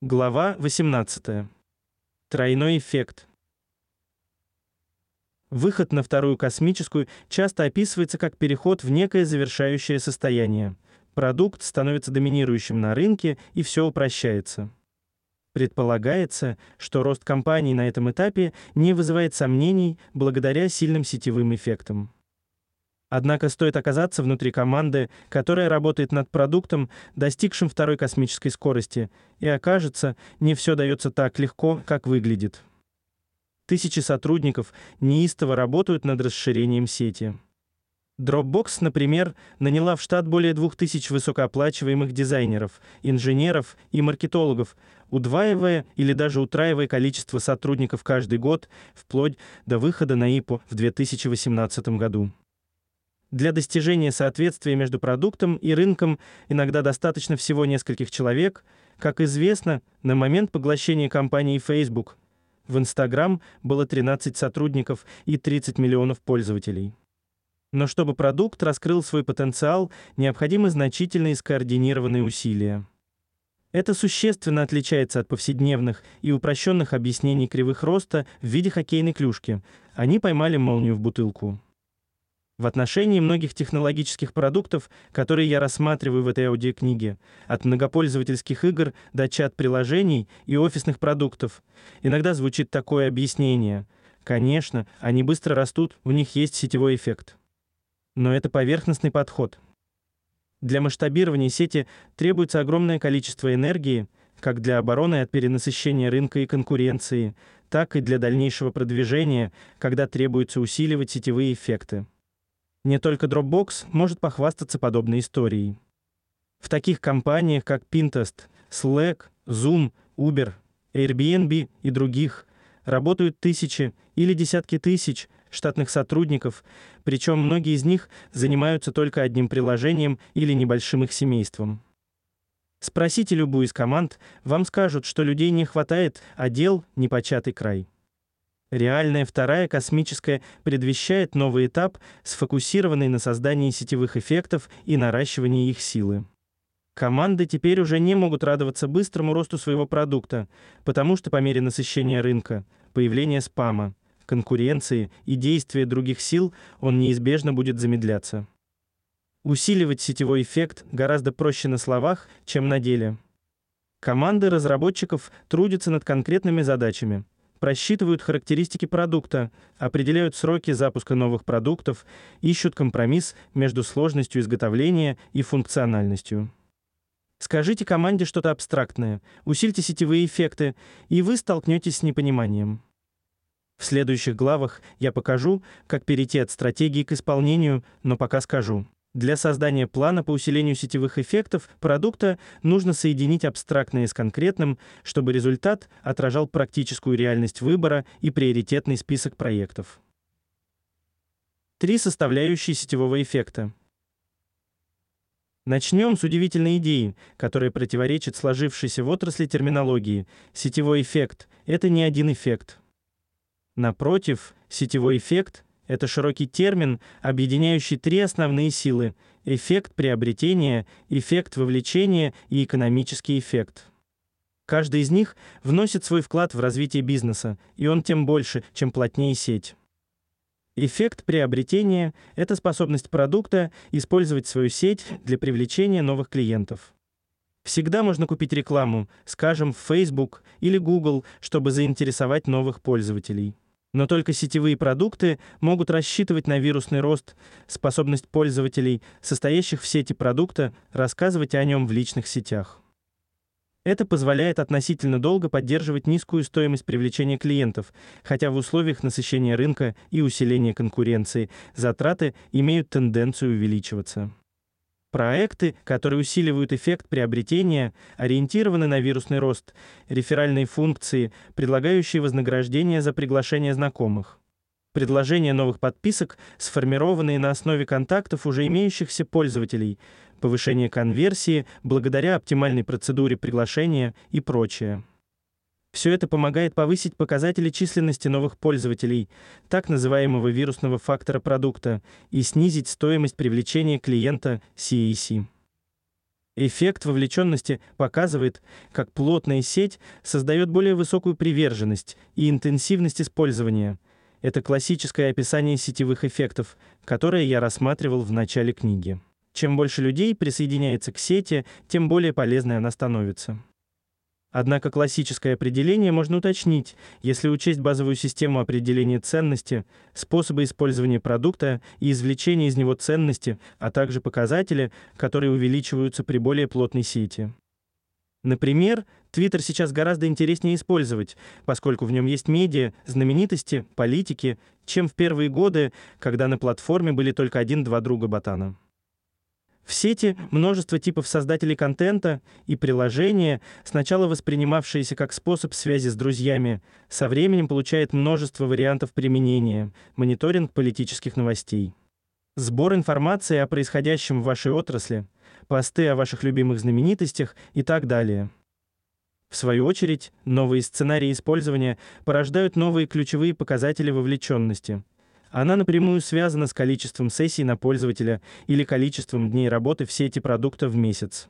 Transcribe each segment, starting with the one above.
Глава 18. Тройной эффект. Выход на вторую космическую часто описывается как переход в некое завершающее состояние. Продукт становится доминирующим на рынке, и все упрощается. Предполагается, что рост компании на этом этапе не вызывает сомнений благодаря сильным сетевым эффектам. Однако стоит оказаться внутри команды, которая работает над продуктом, достигшим второй космической скорости, и окажется, не все дается так легко, как выглядит. Тысячи сотрудников неистово работают над расширением сети. Dropbox, например, наняла в штат более 2000 высокооплачиваемых дизайнеров, инженеров и маркетологов, удваивая или даже утраивая количество сотрудников каждый год, вплоть до выхода на IPO в 2018 году. Для достижения соответствия между продуктом и рынком иногда достаточно всего нескольких человек. Как известно, на момент поглощения компании Facebook в Instagram было 13 сотрудников и 30 миллионов пользователей. Но чтобы продукт раскрыл свой потенциал, необходимы значительные скоординированные усилия. Это существенно отличается от повседневных и упрощенных объяснений кривых роста в виде хоккейной клюшки. Они поймали молнию в бутылку. В отношении многих технологических продуктов, которые я рассматриваю в этой аудиокниге, от многопользовательских игр до чат-приложений и офисных продуктов, иногда звучит такое объяснение. Конечно, они быстро растут, у них есть сетевой эффект. Но это поверхностный подход. Для масштабирования сети требуется огромное количество энергии, как для обороны от перенасыщения рынка и конкуренции, так и для дальнейшего продвижения, когда требуется усиливать сетевые эффекты. Не только Dropbox может похвастаться подобной историей. В таких компаниях, как Pinterest, Slack, Zoom, Uber, Airbnb и других работают тысячи или десятки тысяч штатных сотрудников, причем многие из них занимаются только одним приложением или небольшим их семейством. Спросите любую из команд, вам скажут, что людей не хватает, а дел непочатый край. Реальная вторая космическая предвещает новый этап, сфокусированный на создании сетевых эффектов и наращивании их силы. Команды теперь уже не могут радоваться быстрому росту своего продукта, потому что по мере насыщения рынка, появления спама, конкуренции и действия других сил он неизбежно будет замедляться. Усиливать сетевой эффект гораздо проще на словах, чем на деле. Команды разработчиков трудятся над конкретными задачами – просчитывают характеристики продукта, определяют сроки запуска новых продуктов, ищут компромисс между сложностью изготовления и функциональностью. Скажите команде что-то абстрактное, усильте сетевые эффекты, и вы столкнетесь с непониманием. В следующих главах я покажу, как перейти от стратегии к исполнению, но пока скажу. Для создания плана по усилению сетевых эффектов продукта нужно соединить абстрактное с конкретным, чтобы результат отражал практическую реальность выбора и приоритетный список проектов. Три составляющие сетевого эффекта. Начнем с удивительной идеи, которая противоречит сложившейся в отрасли терминологии. Сетевой эффект это не один эффект. Напротив, сетевой эффект это широкий термин, объединяющий три основные силы: эффект приобретения, эффект вовлечения и экономический эффект. Каждый из них вносит свой вклад в развитие бизнеса, и он тем больше, чем плотнее сеть. Эффект приобретения это способность продукта использовать свою сеть для привлечения новых клиентов. Всегда можно купить рекламу, скажем, в Facebook или Google, чтобы заинтересовать новых пользователей. Но только сетевые продукты могут рассчитывать на вирусный рост, способность пользователей, состоящих в сети продукта, рассказывать о нем в личных сетях. Это позволяет относительно долго поддерживать низкую стоимость привлечения клиентов, хотя в условиях насыщения рынка и усиления конкуренции затраты имеют тенденцию увеличиваться. Проекты, которые усиливают эффект приобретения, ориентированы на вирусный рост, реферальные функции, предлагающие вознаграждение за приглашение знакомых. Предложения новых подписок, сформированные на основе контактов уже имеющихся пользователей, повышение конверсии благодаря оптимальной процедуре приглашения и прочее. Все это помогает повысить показатели численности новых пользователей, так называемого вирусного фактора продукта, и снизить стоимость привлечения клиента CAC. Эффект вовлеченности показывает, как плотная сеть создает более высокую приверженность и интенсивность использования. Это классическое описание сетевых эффектов, которое я рассматривал в начале книги. Чем больше людей присоединяется к сети, тем более полезной она становится. Однако классическое определение можно уточнить, если учесть базовую систему определения ценности, способы использования продукта и извлечения из него ценности, а также показатели, которые увеличиваются при более плотной сети. Например, Twitter сейчас гораздо интереснее использовать, поскольку в нем есть медиа, знаменитости, политики, чем в первые годы, когда на платформе были только один-два друга ботана. В сети множество типов создателей контента и приложения, сначала воспринимавшиеся как способ связи с друзьями, со временем получает множество вариантов применения, мониторинг политических новостей. Сбор информации о происходящем в вашей отрасли, посты о ваших любимых знаменитостях и так далее. В свою очередь, новые сценарии использования порождают новые ключевые показатели вовлеченности – она напрямую связана с количеством сессий на пользователя или количеством дней работы в сети продукта в месяц.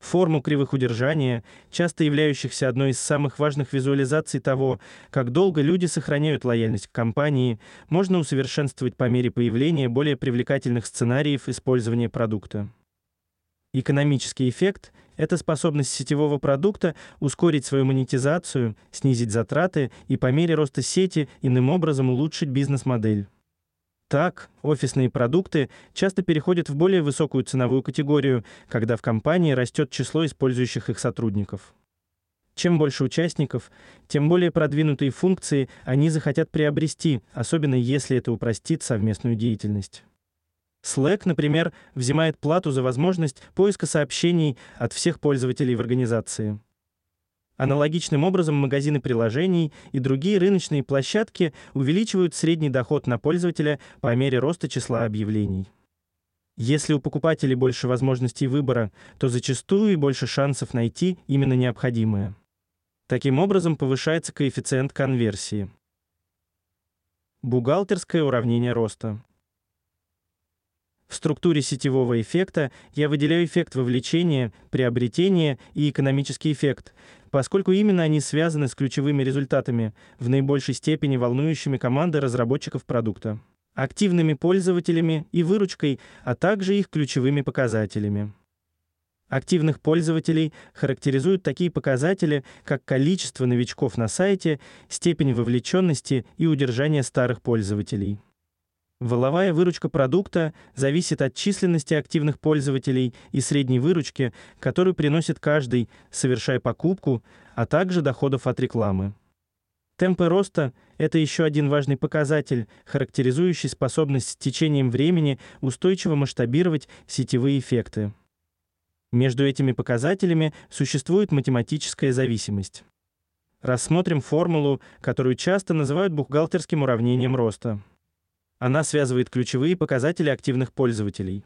Форму кривых удержания, часто являющихся одной из самых важных визуализаций того, как долго люди сохраняют лояльность к компании, можно усовершенствовать по мере появления более привлекательных сценариев использования продукта. Экономический эффект – это способность сетевого продукта ускорить свою монетизацию, снизить затраты и по мере роста сети иным образом улучшить бизнес-модель. Так, офисные продукты часто переходят в более высокую ценовую категорию, когда в компании растет число использующих их сотрудников. Чем больше участников, тем более продвинутые функции они захотят приобрести, особенно если это упростит совместную деятельность. Slack, например, взимает плату за возможность поиска сообщений от всех пользователей в организации. Аналогичным образом магазины приложений и другие рыночные площадки увеличивают средний доход на пользователя по мере роста числа объявлений. Если у покупателей больше возможностей выбора, то зачастую и больше шансов найти именно необходимое. Таким образом повышается коэффициент конверсии. Бухгалтерское уравнение роста. В структуре сетевого эффекта я выделяю эффект вовлечения, приобретения и экономический эффект, поскольку именно они связаны с ключевыми результатами, в наибольшей степени волнующими команды разработчиков продукта, активными пользователями и выручкой, а также их ключевыми показателями. Активных пользователей характеризуют такие показатели, как количество новичков на сайте, степень вовлеченности и удержание старых пользователей. Воловая выручка продукта зависит от численности активных пользователей и средней выручки, которую приносит каждый, совершая покупку, а также доходов от рекламы. Темпы роста – это еще один важный показатель, характеризующий способность с течением времени устойчиво масштабировать сетевые эффекты. Между этими показателями существует математическая зависимость. Рассмотрим формулу, которую часто называют бухгалтерским уравнением роста. Она связывает ключевые показатели активных пользователей.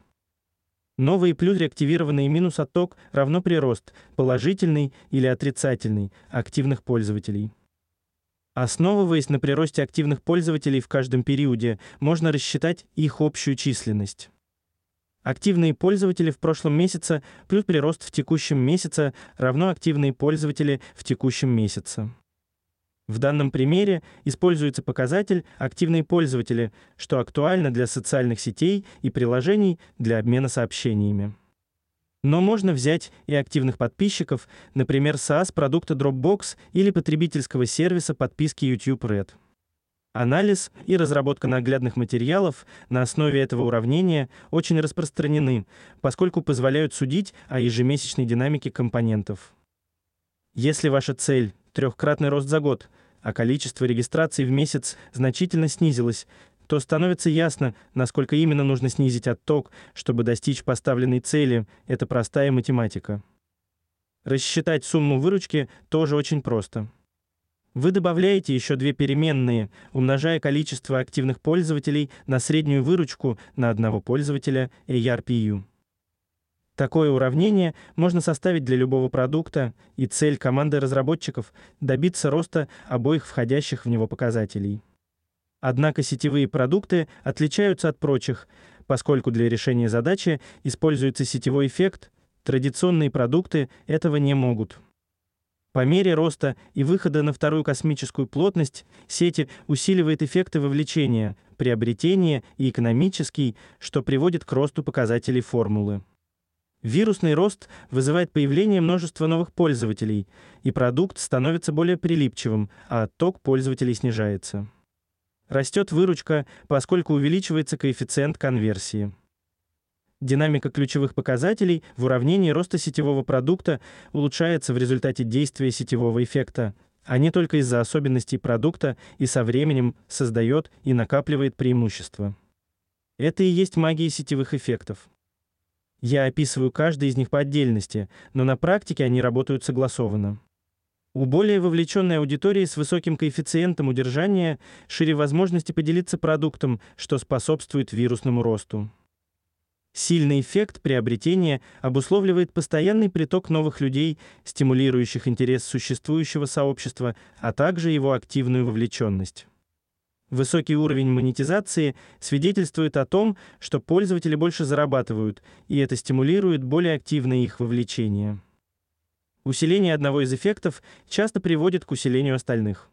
Новый плюс реактивированный минус отток равно прирост, положительный или отрицательный, активных пользователей. Основываясь на приросте активных пользователей в каждом периоде, можно рассчитать их общую численность. Активные пользователи в прошлом месяце плюс прирост в текущем месяце равно активные пользователи в текущем месяце. В данном примере используется показатель «активные пользователи», что актуально для социальных сетей и приложений для обмена сообщениями. Но можно взять и активных подписчиков, например, SaaS продукта Dropbox или потребительского сервиса подписки YouTube Red. Анализ и разработка наглядных материалов на основе этого уравнения очень распространены, поскольку позволяют судить о ежемесячной динамике компонентов. Если ваша цель трехкратный рост за год, а количество регистраций в месяц значительно снизилось, то становится ясно, насколько именно нужно снизить отток, чтобы достичь поставленной цели. Это простая математика. Рассчитать сумму выручки тоже очень просто. Вы добавляете еще две переменные, умножая количество активных пользователей на среднюю выручку на одного пользователя ARPU. Такое уравнение можно составить для любого продукта, и цель команды разработчиков добиться роста обоих входящих в него показателей. Однако сетевые продукты отличаются от прочих, поскольку для решения задачи используется сетевой эффект, Традиционные продукты этого не могут. По мере роста и выхода на вторую космическую плотность сети усиливает эффекты вовлечения, приобретения и экономический, что приводит к росту показателей формулы. Вирусный рост вызывает появление множества новых пользователей, и продукт становится более прилипчивым, а отток пользователей снижается. Растет выручка, поскольку увеличивается коэффициент конверсии. Динамика ключевых показателей в уравнении роста сетевого продукта улучшается в результате действия сетевого эффекта, а не только из-за особенностей продукта и со временем создает и накапливает преимущества. Это и есть магия сетевых эффектов. Я описываю каждый из них по отдельности, но на практике они работают согласованно. У более вовлеченной аудитории с высоким коэффициентом удержания шире возможности поделиться продуктом, что способствует вирусному росту. Сильный эффект приобретения обусловливает постоянный приток новых людей, стимулирующих интерес существующего сообщества, а также его активную вовлеченность. Высокий уровень монетизации свидетельствует о том, что пользователи больше зарабатывают, и это стимулирует более активное их вовлечение. Усиление одного из эффектов часто приводит к усилению остальных.